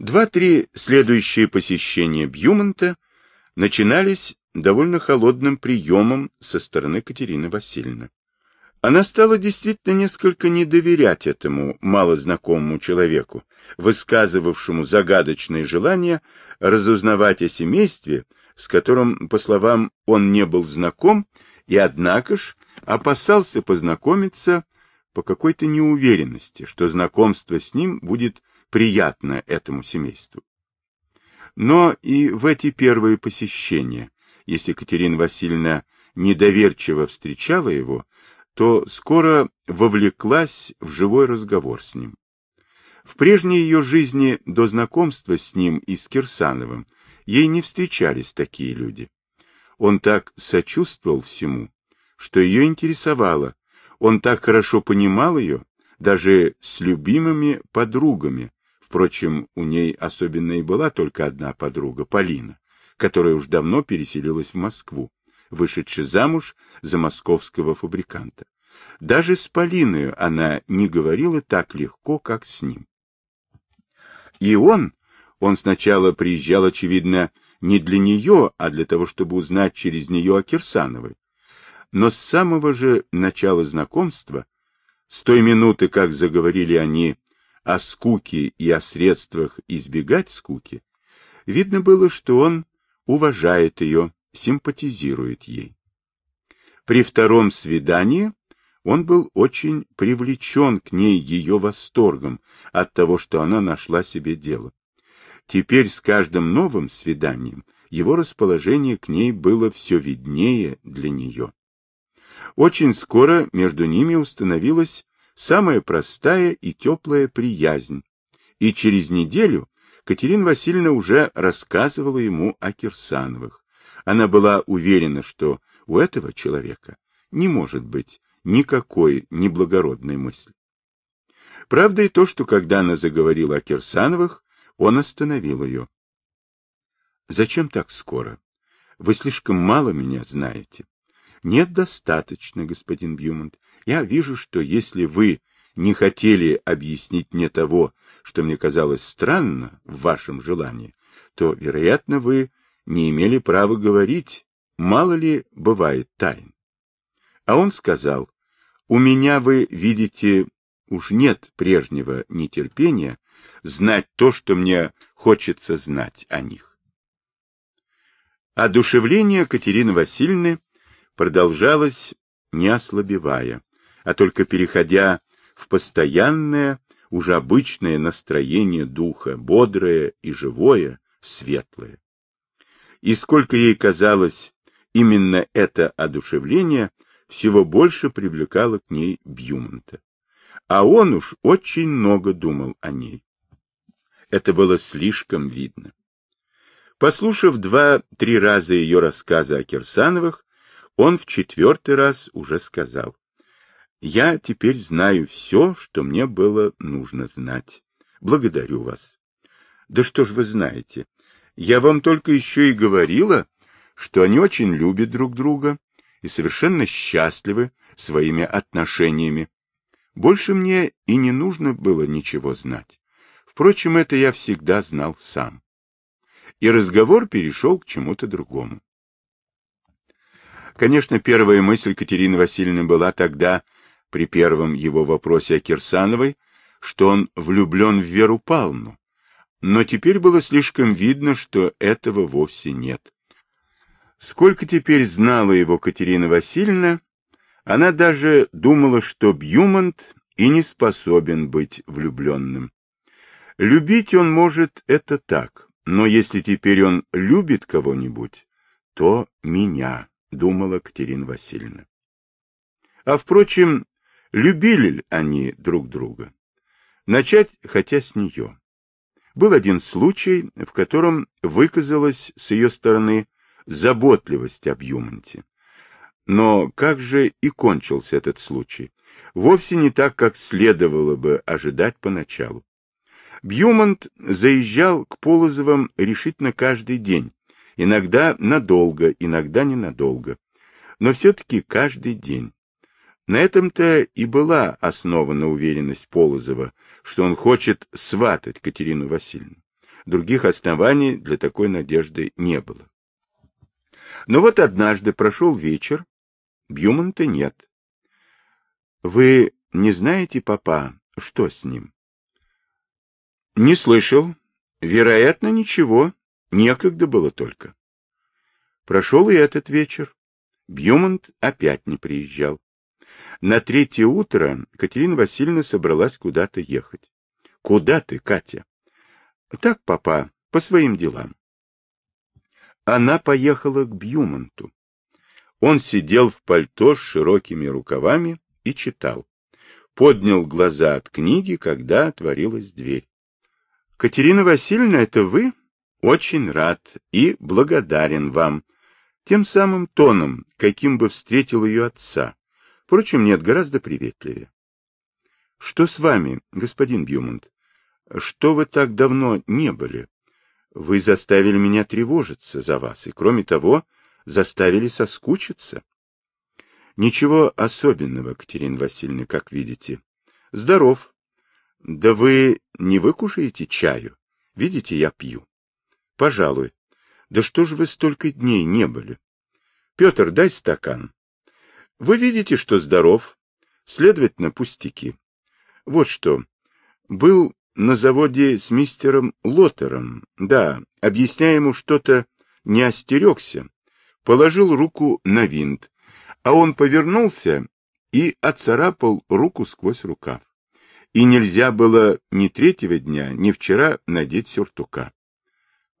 Два-три следующие посещения Бьюмонта начинались довольно холодным приемом со стороны Катерины Васильевны. Она стала действительно несколько не доверять этому малознакомому человеку, высказывавшему загадочное желание разузнавать о семействе, с которым, по словам, он не был знаком, и, однако ж, опасался познакомиться по какой-то неуверенности, что знакомство с ним будет приятно этому семейству. Но и в эти первые посещения, если Катерина Васильевна недоверчиво встречала его, то скоро вовлеклась в живой разговор с ним. В прежней ее жизни до знакомства с ним и с Кирсановым ей не встречались такие люди. Он так сочувствовал всему, что ее интересовало, он так хорошо понимал ее, даже с любимыми подругами. Впрочем, у ней особенно и была только одна подруга, Полина, которая уж давно переселилась в Москву вышедший замуж за московского фабриканта. Даже с Полиной она не говорила так легко, как с ним. И он, он сначала приезжал, очевидно, не для нее, а для того, чтобы узнать через нее о Кирсановой. Но с самого же начала знакомства, с той минуты, как заговорили они о скуке и о средствах избегать скуки, видно было, что он уважает ее, симпатизирует ей. При втором свидании он был очень привлечен к ней ее восторгом от того, что она нашла себе дело. Теперь с каждым новым свиданием его расположение к ней было все виднее для нее. Очень скоро между ними установилась самая простая и теплая приязнь, и через неделю Катерина Васильевна уже рассказывала ему о Кирсановых. Она была уверена, что у этого человека не может быть никакой неблагородной мысли. Правда и то, что когда она заговорила о Кирсановых, он остановил ее. — Зачем так скоро? Вы слишком мало меня знаете. — Нет, достаточно, господин Бьюмонт. Я вижу, что если вы не хотели объяснить мне того, что мне казалось странно в вашем желании, то, вероятно, вы не имели права говорить, мало ли бывает тайн. А он сказал, у меня, вы видите, уж нет прежнего нетерпения знать то, что мне хочется знать о них. Одушевление Катерины Васильевны продолжалось, не ослабевая, а только переходя в постоянное, уже обычное настроение духа, бодрое и живое, светлое и сколько ей казалось, именно это одушевление всего больше привлекало к ней Бьюмонта. А он уж очень много думал о ней. Это было слишком видно. Послушав два-три раза ее рассказы о Кирсановых, он в четвертый раз уже сказал. «Я теперь знаю все, что мне было нужно знать. Благодарю вас». «Да что ж вы знаете? Я вам только еще и говорила, что они очень любят друг друга и совершенно счастливы своими отношениями. Больше мне и не нужно было ничего знать. Впрочем, это я всегда знал сам. И разговор перешел к чему-то другому. Конечно, первая мысль Катерины Васильевны была тогда, при первом его вопросе о Кирсановой, что он влюблен в Веру Павловну, но теперь было слишком видно, что этого вовсе нет. Сколько теперь знала его Катерина Васильевна, она даже думала, что Бьюмонт и не способен быть влюбленным. Любить он может это так, но если теперь он любит кого-нибудь, то меня, думала Катерина Васильевна. А впрочем, любили ли они друг друга? Начать хотя с нее. Был один случай, в котором выказалась с ее стороны заботливость об Юмонте. Но как же и кончился этот случай? Вовсе не так, как следовало бы ожидать поначалу. Бьюмонт заезжал к Полозовым решительно каждый день, иногда надолго, иногда ненадолго, но все-таки каждый день. На этом-то и была основана уверенность Полозова, что он хочет сватать Катерину Васильевну. Других оснований для такой надежды не было. Но вот однажды прошел вечер, Бьюмонта нет. Вы не знаете, папа, что с ним? Не слышал. Вероятно, ничего. Некогда было только. Прошел и этот вечер. Бьюмонт опять не приезжал. На третье утро Катерина Васильевна собралась куда-то ехать. — Куда ты, Катя? — Так, папа, по своим делам. Она поехала к Бьюмонту. Он сидел в пальто с широкими рукавами и читал. Поднял глаза от книги, когда отворилась дверь. — Катерина Васильевна, это вы? Очень рад и благодарен вам. Тем самым тоном, каким бы встретил ее отца. Впрочем, нет, гораздо приветливее. — Что с вами, господин Бьюмонт? Что вы так давно не были? Вы заставили меня тревожиться за вас, и, кроме того, заставили соскучиться. Ничего особенного, Катерина Васильевна, как видите. Здоров. Да вы не выкушаете чаю? Видите, я пью. Пожалуй. Да что ж вы столько дней не были? Петр, дай стакан. Вы видите, что здоров. Следовательно, пустяки. Вот что. Был на заводе с мистером Лотером. Да, объясняя ему что-то, не остерегся. Положил руку на винт, а он повернулся и оцарапал руку сквозь рукав. И нельзя было ни третьего дня, ни вчера надеть сюртука.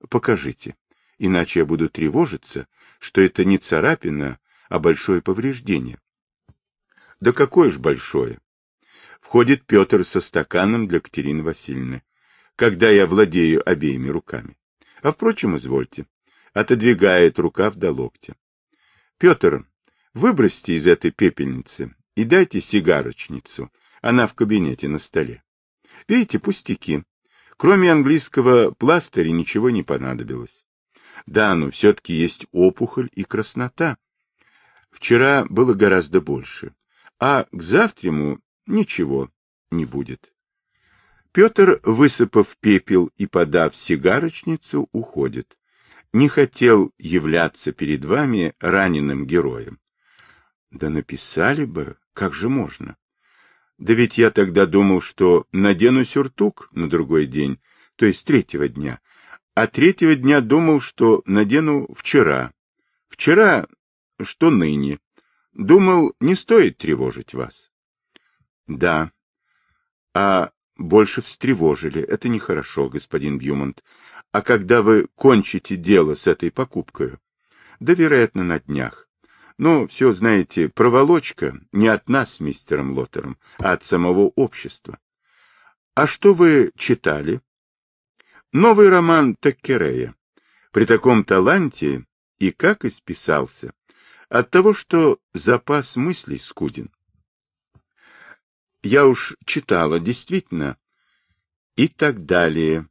Покажите, иначе я буду тревожиться, что это не царапина, а большое повреждение. Да какое ж большое? Входит Петр со стаканом для Катерины Васильевны, когда я владею обеими руками. А, впрочем, извольте. Отодвигает рукав до локтя. Петр, выбросьте из этой пепельницы и дайте сигарочницу. Она в кабинете на столе. Видите, пустяки. Кроме английского пластыря ничего не понадобилось. Да, но все-таки есть опухоль и краснота. Вчера было гораздо больше. А к завтраму ничего не будет. Петр, высыпав пепел и подав сигарочницу, уходит. Не хотел являться перед вами раненым героем. Да написали бы, как же можно? Да ведь я тогда думал, что надену сюртук на другой день, то есть третьего дня, а третьего дня думал, что надену вчера. Вчера, что ныне. Думал, не стоит тревожить вас. Да. А больше встревожили. Это нехорошо, господин Бьюмонт. А когда вы кончите дело с этой покупкой? Да, вероятно, на днях. Но все, знаете, проволочка не от нас мистером Лоттером, а от самого общества. А что вы читали? Новый роман Таккерея. При таком таланте и как исписался. От того, что запас мыслей скуден. Я уж читала, действительно. И так далее.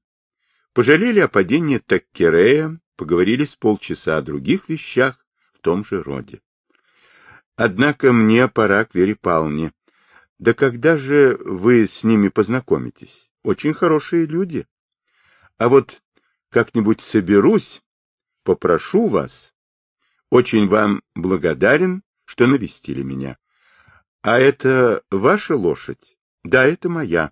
Пожалели о падении Таккерея, поговорили с полчаса о других вещах в том же роде. Однако мне пора к Вере Павловне. Да когда же вы с ними познакомитесь? Очень хорошие люди. А вот как-нибудь соберусь, попрошу вас. Очень вам благодарен, что навестили меня. А это ваша лошадь? Да, это моя.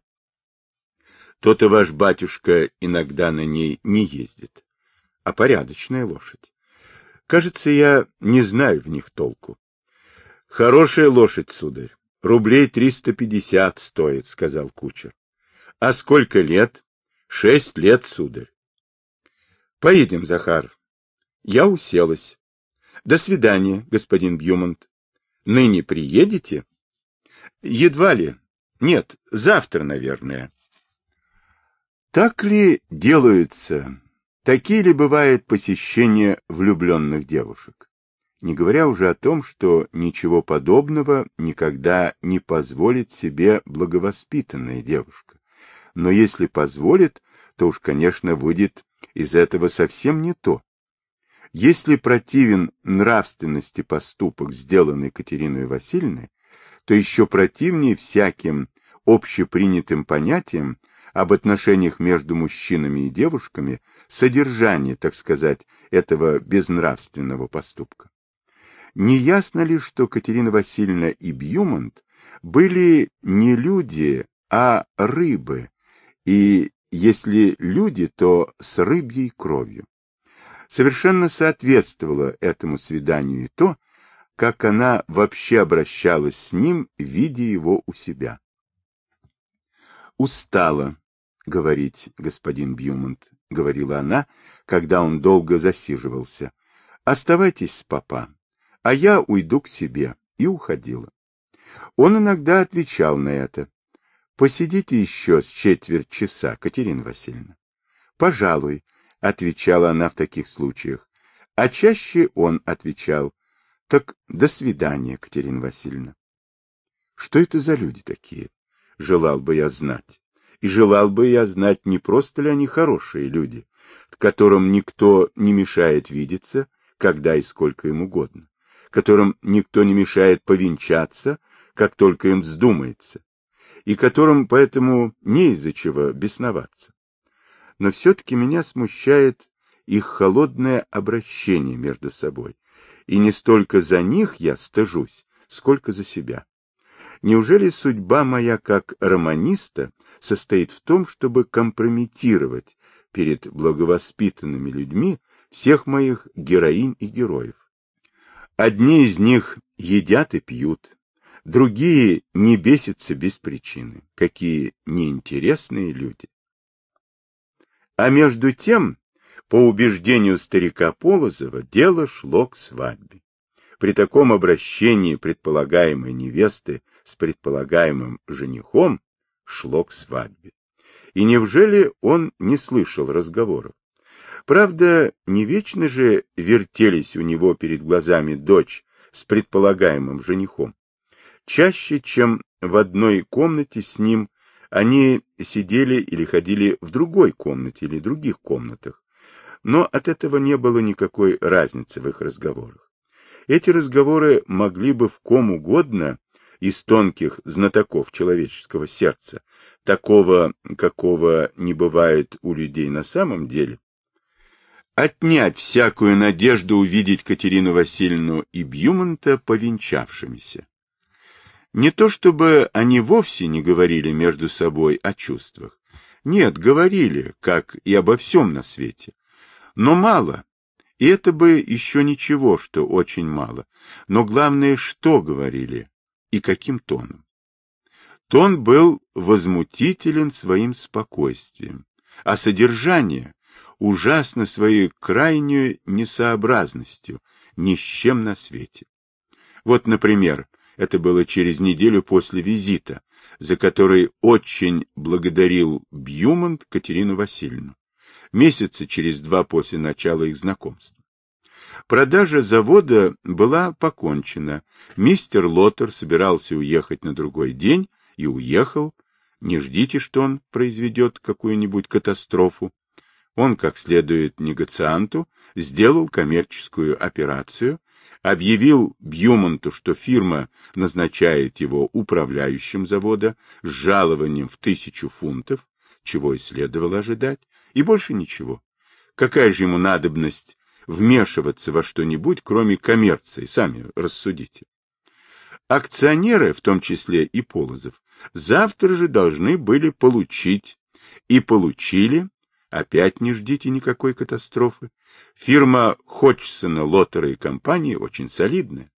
То-то ваш батюшка иногда на ней не ездит. А порядочная лошадь. Кажется, я не знаю в них толку. Хорошая лошадь, сударь. Рублей триста пятьдесят стоит, сказал кучер. А сколько лет? Шесть лет, сударь. Поедем, Захар. Я уселась. До свидания, господин Бьюмонт. Ныне приедете? Едва ли. Нет, завтра, наверное. Так ли делаются, такие ли бывают посещения влюбленных девушек? Не говоря уже о том, что ничего подобного никогда не позволит себе благовоспитанная девушка. Но если позволит, то уж, конечно, выйдет из этого совсем не то. Если противен нравственности поступок, сделанный Катериной Васильевной, то еще противнее всяким общепринятым понятиям об отношениях между мужчинами и девушками, содержание, так сказать, этого безнравственного поступка. Не ясно ли, что Катерина Васильевна и Бьюмонт были не люди, а рыбы, и если люди, то с рыбьей кровью. Совершенно соответствовало этому свиданию и то, как она вообще обращалась с ним, видя его у себя. «Устала говорить, господин Бьюмонт», — говорила она, когда он долго засиживался. «Оставайтесь с папа, а я уйду к себе», и уходила. Он иногда отвечал на это. «Посидите еще с четверть часа, Катерина Васильевна». «Пожалуй», — отвечала она в таких случаях. А чаще он отвечал, «Так до свидания, Катерина Васильевна». Что это за люди такие? Желал бы я знать. И желал бы я знать, не просто ли они хорошие люди, которым никто не мешает видеться, когда и сколько им угодно, которым никто не мешает повенчаться, как только им вздумается, и которым поэтому не из-за чего бесноваться. Но все-таки меня смущает их холодное обращение между собой, и не столько за них я стыжусь, сколько за себя. Неужели судьба моя как романиста состоит в том, чтобы компрометировать перед благовоспитанными людьми всех моих героинь и героев? Одни из них едят и пьют, Другие не бесятся без причины. Какие неинтересные люди. А между тем, по убеждению старика Полозова, дело шло к свадьбе. При таком обращении предполагаемой невесты с предполагаемым женихом шло к свадьбе. И неужели он не слышал разговоров? Правда, не вечно же вертелись у него перед глазами дочь с предполагаемым женихом. Чаще, чем в одной комнате с ним, они сидели или ходили в другой комнате или других комнатах. Но от этого не было никакой разницы в их разговорах. Эти разговоры могли бы в ком угодно из тонких знатоков человеческого сердца, такого, какого не бывает у людей на самом деле, отнять всякую надежду увидеть Катерину Васильевну и Бьюмонта повенчавшимися. Не то чтобы они вовсе не говорили между собой о чувствах. Нет, говорили, как и обо всем на свете. Но мало. И это бы еще ничего, что очень мало. Но главное, что говорили и каким тоном. Тон был возмутителен своим спокойствием, а содержание ужасно своей крайней несообразностью ни с чем на свете. Вот, например, это было через неделю после визита, за который очень благодарил Бьюмонт Катерину Васильевну. Месяца через два после начала их знакомства. Продажа завода была покончена. Мистер Лоттер собирался уехать на другой день и уехал. Не ждите, что он произведет какую-нибудь катастрофу. Он, как следует негацианту, сделал коммерческую операцию, объявил Бьюмонту, что фирма назначает его управляющим завода с жалованием в тысячу фунтов, чего и следовало ожидать, и больше ничего. Какая же ему надобность вмешиваться во что-нибудь, кроме коммерции, сами рассудите. Акционеры, в том числе и Полозов, завтра же должны были получить, и получили Опять не ждите никакой катастрофы. Фирма Ходжсона, Лоттера и компании очень солидная.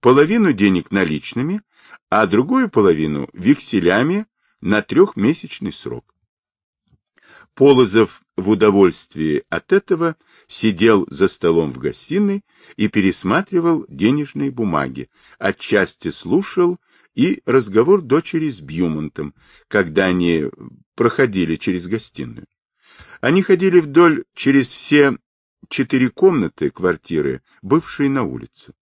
Половину денег наличными, а другую половину векселями на трехмесячный срок. Полозов в удовольствии от этого сидел за столом в гостиной и пересматривал денежные бумаги, отчасти слушал и разговор дочери с Бьюмонтом, когда они проходили через гостиную. Они ходили вдоль через все четыре комнаты квартиры, бывшие на улицу.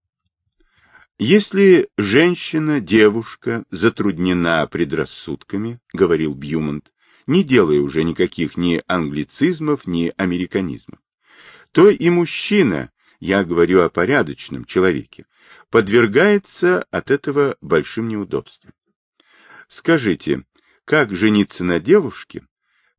Если женщина, девушка затруднена предрассудками, говорил Бьюмонт, не делая уже никаких ни англицизмов, ни американизмов, то и мужчина, я говорю о порядочном человеке, подвергается от этого большим неудобствам. Скажите, как жениться на девушке,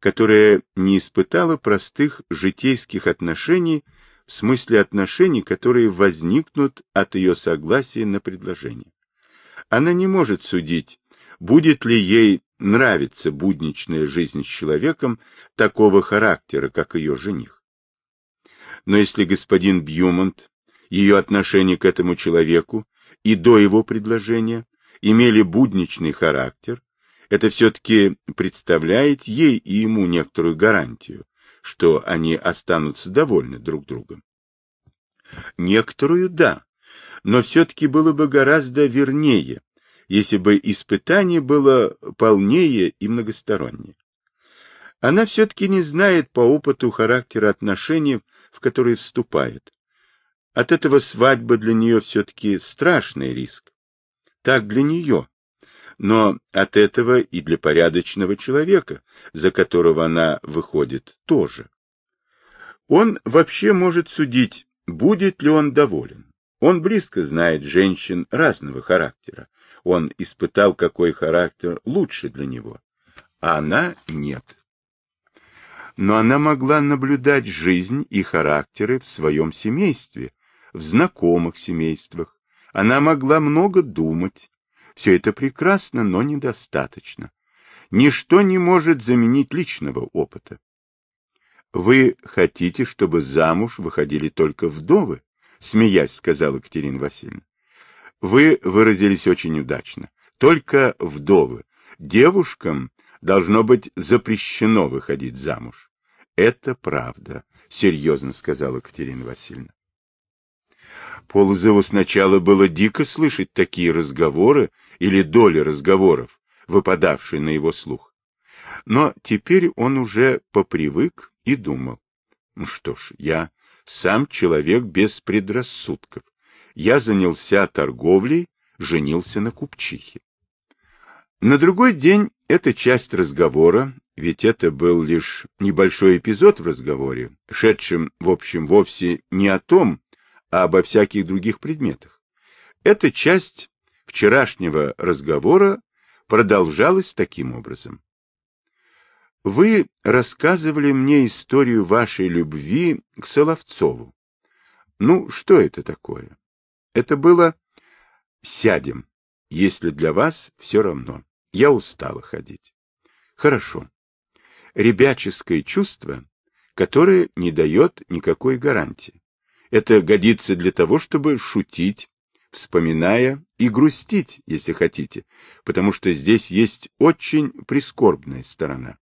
которая не испытала простых житейских отношений в смысле отношений, которые возникнут от ее согласия на предложение. Она не может судить, будет ли ей нравиться будничная жизнь с человеком такого характера, как ее жених. Но если господин Бьюмонт, ее отношение к этому человеку и до его предложения имели будничный характер, это все-таки представляет ей и ему некоторую гарантию, что они останутся довольны друг другом. Некоторую – да, но все-таки было бы гораздо вернее, если бы испытание было полнее и многостороннее. Она все-таки не знает по опыту характера отношений, в которые вступает. От этого свадьба для нее все-таки страшный риск. Так для нее. Но от этого и для порядочного человека, за которого она выходит, тоже. Он вообще может судить, будет ли он доволен. Он близко знает женщин разного характера. Он испытал, какой характер лучше для него. А она нет. Но она могла наблюдать жизнь и характеры в своем семействе, в знакомых семействах. Она могла много думать. Все это прекрасно, но недостаточно. Ничто не может заменить личного опыта. Вы хотите, чтобы замуж выходили только вдовы? — смеясь сказала Катерина Васильевна. — Вы выразились очень удачно. Только вдовы. Девушкам должно быть запрещено выходить замуж. — Это правда, — серьезно сказала Катерина Васильевна. Полозову сначала было дико слышать такие разговоры или доли разговоров, выпадавшие на его слух. Но теперь он уже попривык и думал. Ну что ж, я сам человек без предрассудков. Я занялся торговлей, женился на купчихе. На другой день эта часть разговора, ведь это был лишь небольшой эпизод в разговоре, шедшем, в общем, вовсе не о том, а обо всяких других предметах. Эта часть вчерашнего разговора продолжалась таким образом. Вы рассказывали мне историю вашей любви к Соловцову. Ну, что это такое? Это было «сядем», если для вас все равно. Я устала ходить. Хорошо. Ребяческое чувство, которое не дает никакой гарантии. Это годится для того, чтобы шутить, вспоминая и грустить, если хотите, потому что здесь есть очень прискорбная сторона.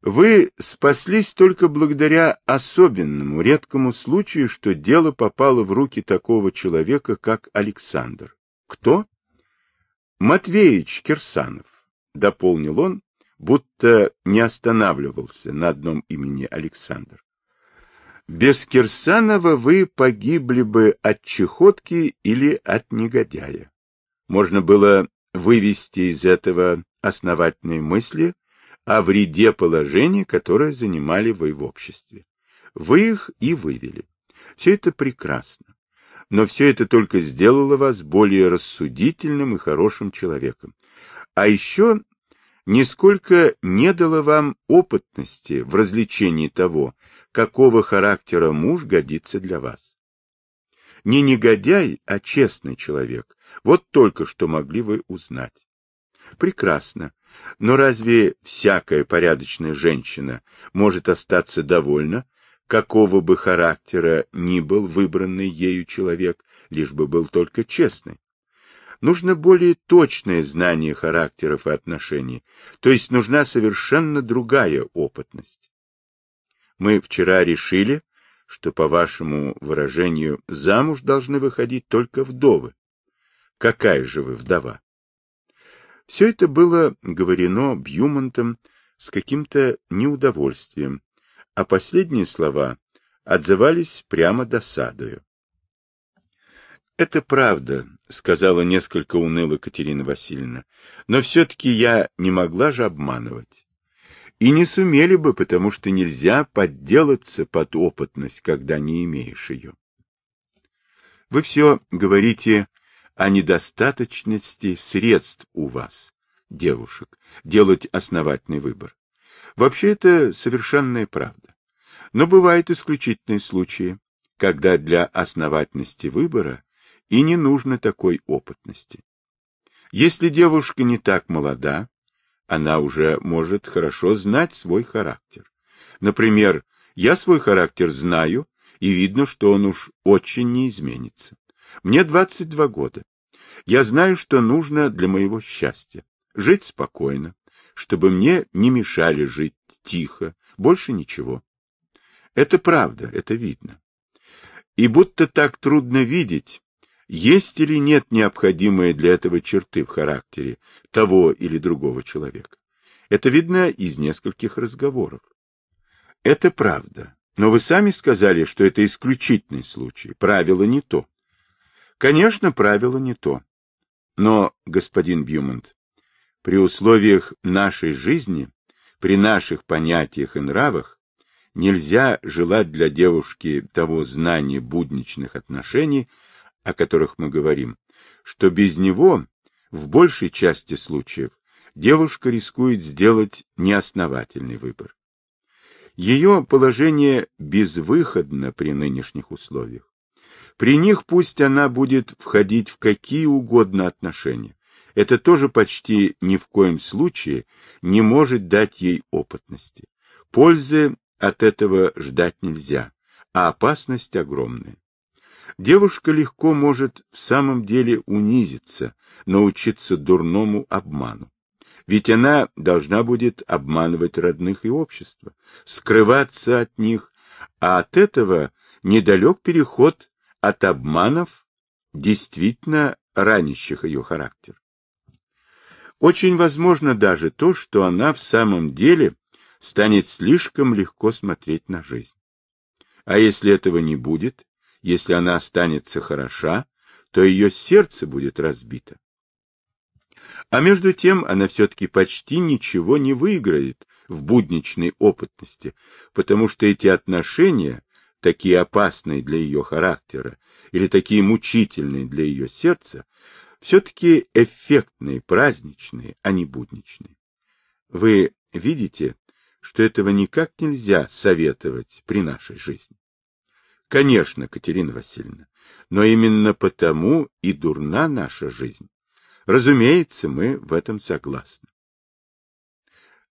Вы спаслись только благодаря особенному, редкому случаю, что дело попало в руки такого человека, как Александр. Кто? Матвеич Кирсанов, дополнил он, будто не останавливался на одном имени Александр. Без Кирсанова вы погибли бы от чехотки или от негодяя. Можно было вывести из этого основательные мысли, о вреде положения, которое занимали вы в обществе. Вы их и вывели. Все это прекрасно. Но все это только сделало вас более рассудительным и хорошим человеком. А еще нисколько не дало вам опытности в развлечении того, какого характера муж годится для вас. Не негодяй, а честный человек. Вот только что могли вы узнать. Прекрасно. Но разве всякая порядочная женщина может остаться довольна, какого бы характера ни был выбранный ею человек, лишь бы был только честный? Нужно более точное знание характеров и отношений, то есть нужна совершенно другая опытность. Мы вчера решили, что, по вашему выражению, замуж должны выходить только вдовы. Какая же вы вдова? Все это было говорено Бьюмонтом с каким-то неудовольствием, а последние слова отзывались прямо досадою. «Это правда», — сказала несколько уныло Катерина Васильевна, «но все-таки я не могла же обманывать. И не сумели бы, потому что нельзя подделаться под опытность, когда не имеешь ее. Вы все говорите о недостаточности средств у вас. девушек делать основательный выбор. Вообще это совершенная правда. Но бывают исключительные случаи, когда для основательности выбора и не нужно такой опытности. Если девушка не так молода, она уже может хорошо знать свой характер. Например, я свой характер знаю, и видно, что он уж очень не изменится. Мне 22 года. Я знаю, что нужно для моего счастья. Жить спокойно, чтобы мне не мешали жить тихо, больше ничего. Это правда, это видно. И будто так трудно видеть, есть или нет необходимые для этого черты в характере того или другого человека. Это видно из нескольких разговоров. Это правда, но вы сами сказали, что это исключительный случай, правило не то. Конечно, правило не то. Но, господин Бьюмонт, при условиях нашей жизни, при наших понятиях и нравах, нельзя желать для девушки того знания будничных отношений, о которых мы говорим, что без него, в большей части случаев, девушка рискует сделать неосновательный выбор. Ее положение безвыходно при нынешних условиях. При них пусть она будет входить в какие угодно отношения. Это тоже почти ни в коем случае не может дать ей опытности. Пользы от этого ждать нельзя, а опасность огромная. Девушка легко может в самом деле унизиться, научиться дурному обману. Ведь она должна будет обманывать родных и общество, скрываться от них, а от этого недалек переход от обманов, действительно ранящих ее характер. Очень возможно даже то, что она в самом деле станет слишком легко смотреть на жизнь. А если этого не будет, если она останется хороша, то ее сердце будет разбито. А между тем она все-таки почти ничего не выиграет в будничной опытности, потому что эти отношения, такие опасные для ее характера или такие мучительные для ее сердца, все-таки эффектные, праздничные, а не будничные. Вы видите, что этого никак нельзя советовать при нашей жизни. Конечно, Катерина Васильевна, но именно потому и дурна наша жизнь. Разумеется, мы в этом согласны.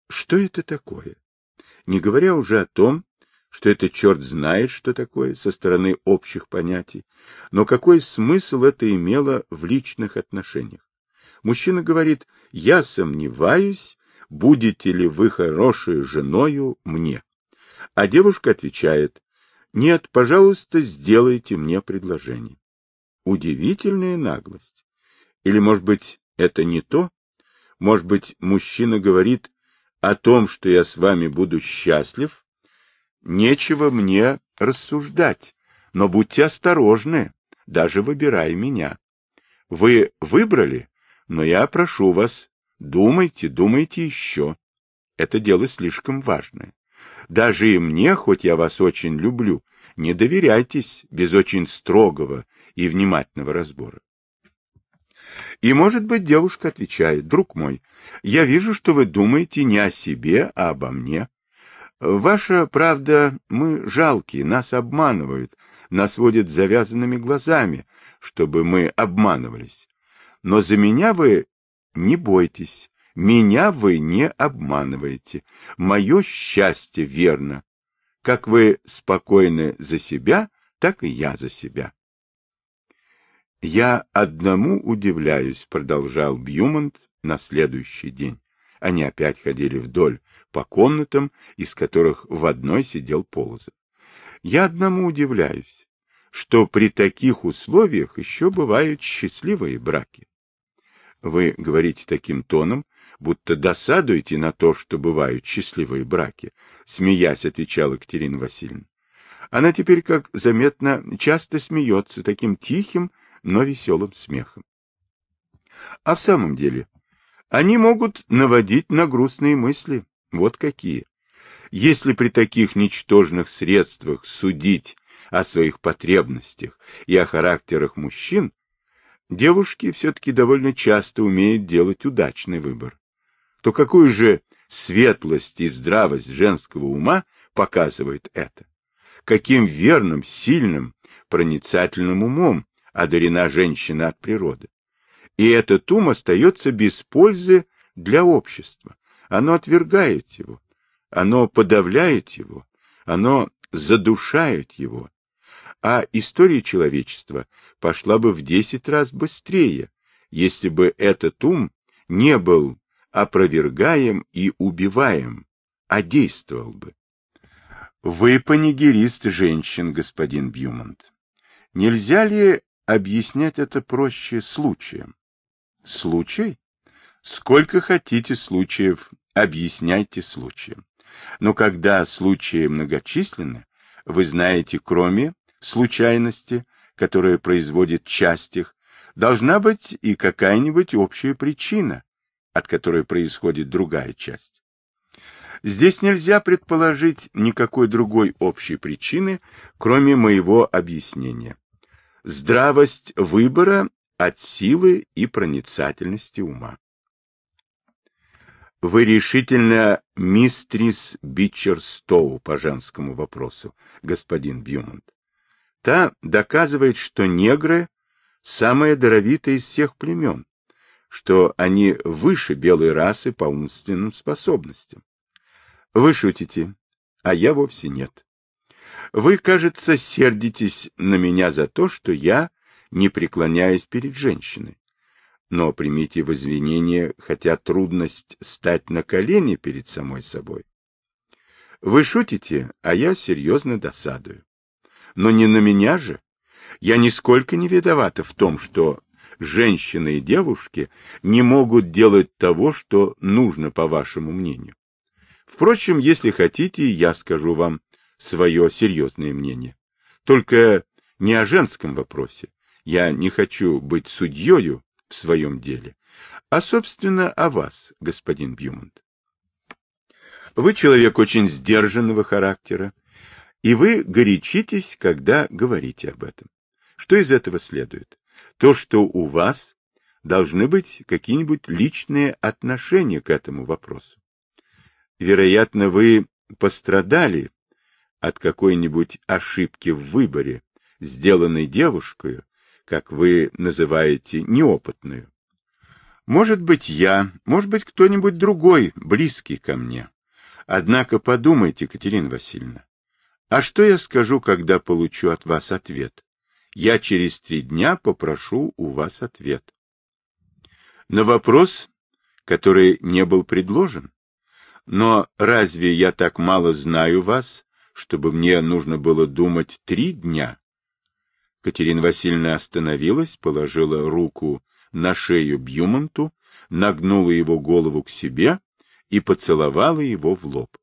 Что это такое? Не говоря уже о том, что это черт знает, что такое со стороны общих понятий, но какой смысл это имело в личных отношениях? Мужчина говорит, я сомневаюсь, будете ли вы хорошей женою мне. А девушка отвечает, нет, пожалуйста, сделайте мне предложение. Удивительная наглость. Или, может быть, это не то? Может быть, мужчина говорит о том, что я с вами буду счастлив? Нечего мне рассуждать, но будьте осторожны, даже выбирая меня. Вы выбрали, но я прошу вас, думайте, думайте еще. Это дело слишком важное. Даже и мне, хоть я вас очень люблю, не доверяйтесь без очень строгого и внимательного разбора. И, может быть, девушка отвечает, друг мой, я вижу, что вы думаете не о себе, а обо мне. Ваша правда, мы жалкие, нас обманывают, нас водят завязанными глазами, чтобы мы обманывались. Но за меня вы не бойтесь, меня вы не обманываете. Мое счастье верно. Как вы спокойны за себя, так и я за себя. Я одному удивляюсь, продолжал Бьюмонт на следующий день. Они опять ходили вдоль по комнатам, из которых в одной сидел Полозов. Я одному удивляюсь, что при таких условиях еще бывают счастливые браки. Вы говорите таким тоном, будто досадуете на то, что бывают счастливые браки, смеясь, отвечала Екатерина Васильевна. Она теперь, как заметно, часто смеется таким тихим, но веселым смехом. А в самом деле, они могут наводить на грустные мысли. Вот какие. Если при таких ничтожных средствах судить о своих потребностях и о характерах мужчин, девушки все-таки довольно часто умеют делать удачный выбор. То какую же светлость и здравость женского ума показывает это? Каким верным, сильным, проницательным умом одарена женщина от природы? И этот ум остается без пользы для общества. Оно отвергает его, оно подавляет его, оно задушает его. А история человечества пошла бы в десять раз быстрее, если бы этот ум не был опровергаем и убиваем, а действовал бы. Вы панигерист женщин, господин Бьюмонт. Нельзя ли объяснять это проще случаем? Случай? Сколько хотите случаев, объясняйте случаем. Но когда случаи многочисленны, вы знаете, кроме случайности, которая производит часть их, должна быть и какая-нибудь общая причина, от которой происходит другая часть. Здесь нельзя предположить никакой другой общей причины, кроме моего объяснения. Здравость выбора от силы и проницательности ума. Вы решительно мистрис Бичерстоу по женскому вопросу, господин Бьюмонт. Та доказывает, что негры – самые даровитые из всех племен, что они выше белой расы по умственным способностям. Вы шутите, а я вовсе нет. Вы, кажется, сердитесь на меня за то, что я не преклоняюсь перед женщиной. Но примите в извинение, хотя трудность стать на колени перед самой собой. Вы шутите, а я серьезно досадую. Но не на меня же. Я нисколько не виновата в том, что женщины и девушки не могут делать того, что нужно, по вашему мнению. Впрочем, если хотите, я скажу вам свое серьезное мнение. Только не о женском вопросе. Я не хочу быть судьею в своем деле, а, собственно, о вас, господин Бьюмонт. Вы человек очень сдержанного характера, и вы горячитесь, когда говорите об этом. Что из этого следует? То, что у вас должны быть какие-нибудь личные отношения к этому вопросу. Вероятно, вы пострадали от какой-нибудь ошибки в выборе, сделанной девушкой, как вы называете, неопытную. Может быть, я, может быть, кто-нибудь другой, близкий ко мне. Однако подумайте, Катерина Васильевна, а что я скажу, когда получу от вас ответ? Я через три дня попрошу у вас ответ. На вопрос, который не был предложен. Но разве я так мало знаю вас, чтобы мне нужно было думать три дня? Катерина Васильевна остановилась, положила руку на шею Бьюмонту, нагнула его голову к себе и поцеловала его в лоб.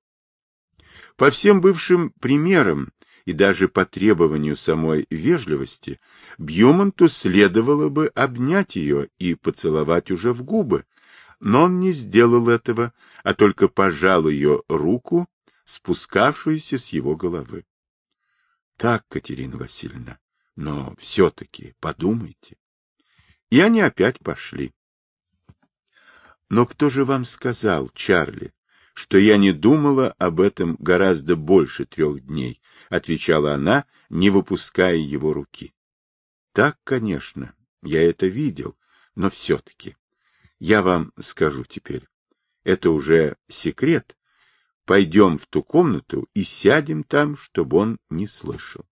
По всем бывшим примерам и даже по требованию самой вежливости, Бьюмонту следовало бы обнять ее и поцеловать уже в губы, но он не сделал этого, а только пожал ее руку, спускавшуюся с его головы. — Так, Катерина Васильевна, но все-таки подумайте. И они опять пошли. Но кто же вам сказал, Чарли, что я не думала об этом гораздо больше трех дней, отвечала она, не выпуская его руки. Так, конечно, я это видел, но все-таки. Я вам скажу теперь. Это уже секрет. Пойдем в ту комнату и сядем там, чтобы он не слышал.